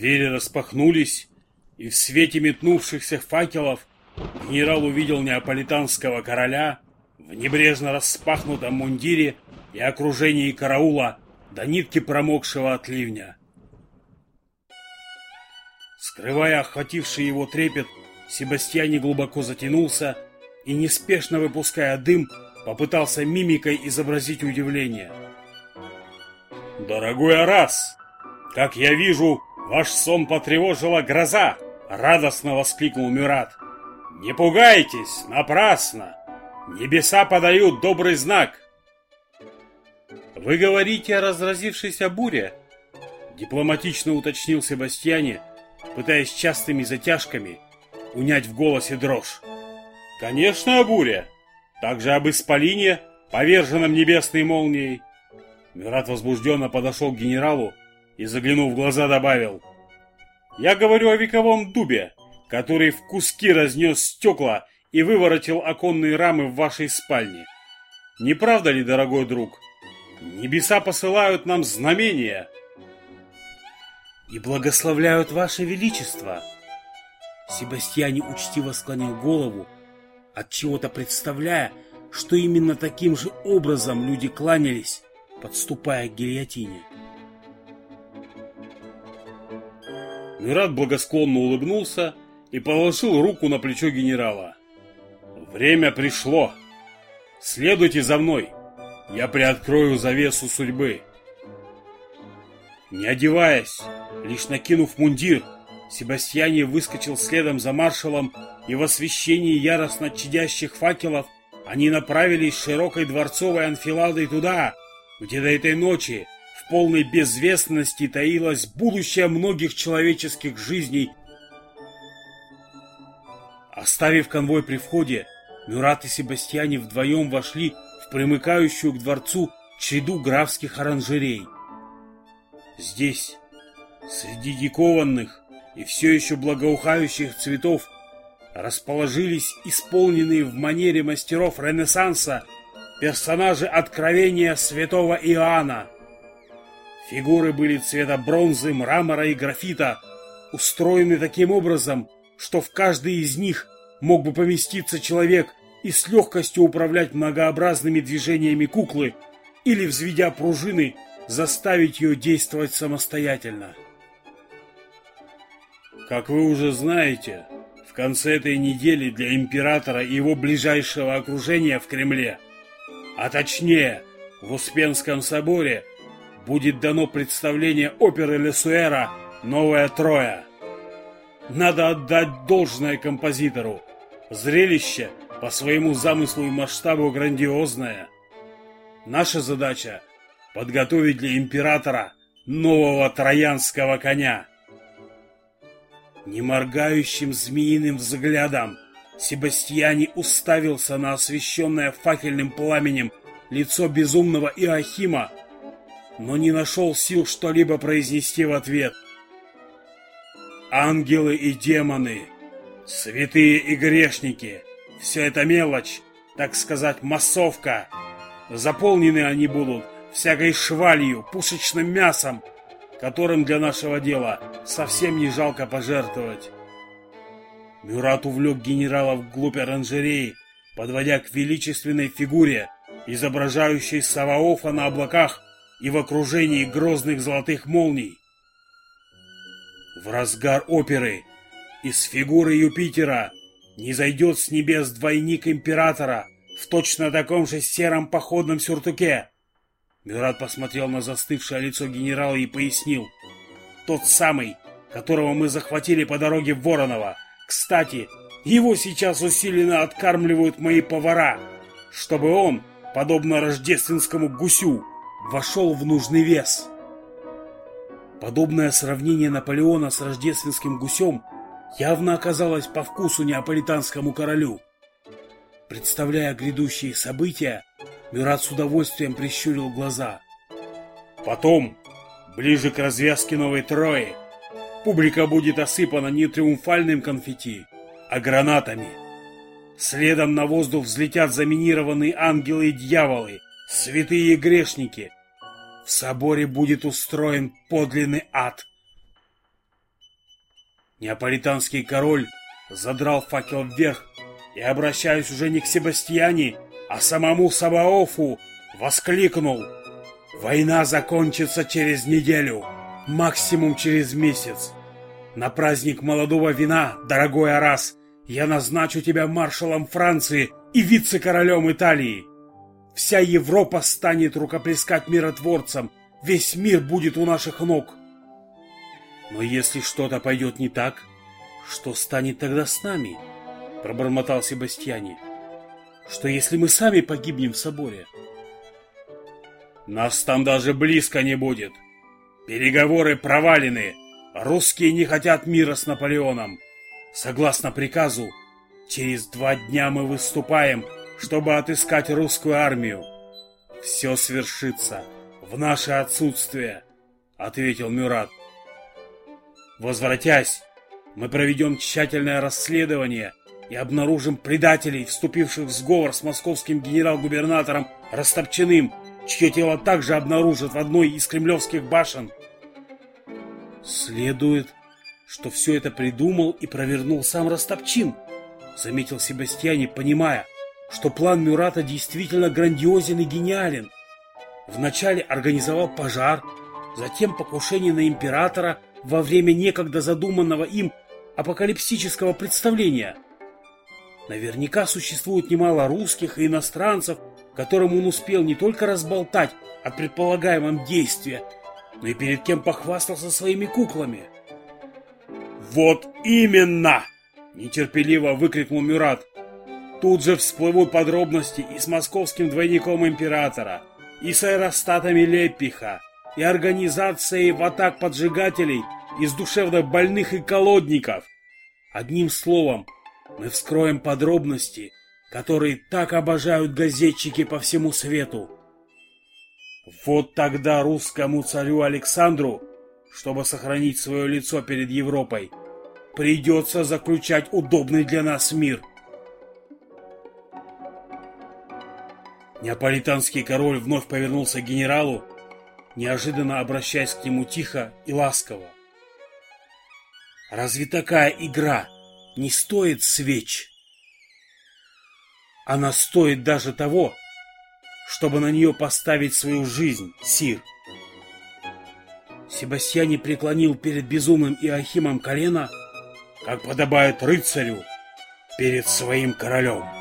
Двери распахнулись, и в свете метнувшихся факелов генерал увидел неаполитанского короля в небрежно распахнутом мундире и окружении караула до нитки промокшего от ливня. Скрывая охвативший его трепет, Себастьяне глубоко затянулся и, неспешно выпуская дым, попытался мимикой изобразить удивление. «Дорогой Арас, как я вижу, ваш сон потревожила гроза!» — радостно воскликнул Мюрат. «Не пугайтесь, напрасно! Небеса подают добрый знак!» «Вы говорите о разразившейся буре?» Дипломатично уточнил Себастьяне, пытаясь частыми затяжками унять в голосе дрожь. «Конечно, о буре! Также об исполине, поверженном небесной молнией!» Мират возбужденно подошел к генералу и, заглянув в глаза, добавил. «Я говорю о вековом дубе, который в куски разнес стекла и выворотил оконные рамы в вашей спальне. Не правда ли, дорогой друг? Небеса посылают нам знамения!» «И благословляют ваше величество!» Себастьяне учтиво склонил голову, от чего-то представляя, что именно таким же образом люди кланялись, подступая к гильотине. Мират благосклонно улыбнулся и положил руку на плечо генерала. «Время пришло! Следуйте за мной! Я приоткрою завесу судьбы!» Не одеваясь, лишь накинув мундир, Себастьяне выскочил следом за маршалом, и в освещении яростно чадящих факелов они направились широкой дворцовой анфиладой туда, где до этой ночи полной безвестности таилось будущее многих человеческих жизней. Оставив конвой при входе, Мюрат и Себастьяне вдвоем вошли в примыкающую к дворцу череду графских оранжерей. Здесь, среди дикованных, и все еще благоухающих цветов расположились исполненные в манере мастеров Ренессанса персонажи откровения святого Иоанна. Фигуры были цвета бронзы, мрамора и графита, устроены таким образом, что в каждой из них мог бы поместиться человек и с легкостью управлять многообразными движениями куклы или, взведя пружины, заставить ее действовать самостоятельно. Как вы уже знаете, в конце этой недели для императора и его ближайшего окружения в Кремле, а точнее в Успенском соборе, будет дано представление оперы Лесуэра «Новая Троя». Надо отдать должное композитору. Зрелище по своему замыслу и масштабу грандиозное. Наша задача – подготовить для императора нового троянского коня. Неморгающим змеиным взглядом Себастьяне уставился на освещенное факельным пламенем лицо безумного Иохима, но не нашел сил что-либо произнести в ответ. Ангелы и демоны, святые и грешники, все это мелочь, так сказать, массовка. Заполнены они будут всякой швалью, пушечным мясом, которым для нашего дела совсем не жалко пожертвовать. Мюрат увлек генерала вглубь оранжереи, подводя к величественной фигуре, изображающей Саваофа на облаках и в окружении грозных золотых молний. В разгар оперы из фигуры Юпитера не зайдет с небес двойник императора в точно таком же сером походном сюртуке, Мюрат посмотрел на застывшее лицо генерала и пояснил. «Тот самый, которого мы захватили по дороге в Воронова. Кстати, его сейчас усиленно откармливают мои повара, чтобы он, подобно рождественскому гусю, вошел в нужный вес». Подобное сравнение Наполеона с рождественским гусем явно оказалось по вкусу неаполитанскому королю. Представляя грядущие события, Мюрат с удовольствием прищурил глаза. Потом, ближе к развязке новой Трои, публика будет осыпана не триумфальным конфетти, а гранатами. Следом на воздух взлетят заминированные ангелы и дьяволы, святые грешники. В соборе будет устроен подлинный ад. Неаполитанский король задрал факел вверх и, обращаясь уже не к Себастьяне, а самому Сабаофу, воскликнул «Война закончится через неделю, максимум через месяц. На праздник молодого вина, дорогой Арас, я назначу тебя маршалом Франции и вице-королем Италии. Вся Европа станет рукоплескать миротворцам, весь мир будет у наших ног. Но если что-то пойдет не так, что станет тогда с нами? Пробормотал Себастьяне. Что если мы сами погибнем в соборе? Нас там даже близко не будет. Переговоры провалены. Русские не хотят мира с Наполеоном. Согласно приказу, через два дня мы выступаем, чтобы отыскать русскую армию. Все свершится в наше отсутствие, ответил Мюрат. Возвратясь, мы проведем тщательное расследование и обнаружим предателей, вступивших в сговор с московским генерал-губернатором Растопчиным, чье тело также обнаружат в одной из кремлевских башен. Следует, что все это придумал и провернул сам Растопчин, заметил Себастьяне, понимая, что план Мюрата действительно грандиозен и гениален. Вначале организовал пожар, затем покушение на императора – во время некогда задуманного им апокалипсического представления. Наверняка существует немало русских и иностранцев, которым он успел не только разболтать о предполагаемом действии, но и перед кем похвастался своими куклами. «Вот именно!» – нетерпеливо выкрикнул Мюрат. Тут же всплывут подробности и с московским двойником императора, и с аэростатами Леппиха, и организацией в атак поджигателей из душевно больных и колодников. Одним словом, мы вскроем подробности, которые так обожают газетчики по всему свету. Вот тогда русскому царю Александру, чтобы сохранить свое лицо перед Европой, придется заключать удобный для нас мир. Неаполитанский король вновь повернулся к генералу неожиданно обращаясь к нему тихо и ласково. «Разве такая игра не стоит свеч? Она стоит даже того, чтобы на нее поставить свою жизнь, Сир». Себастьяне преклонил перед безумным Иохимом колено, как подобает рыцарю перед своим королем.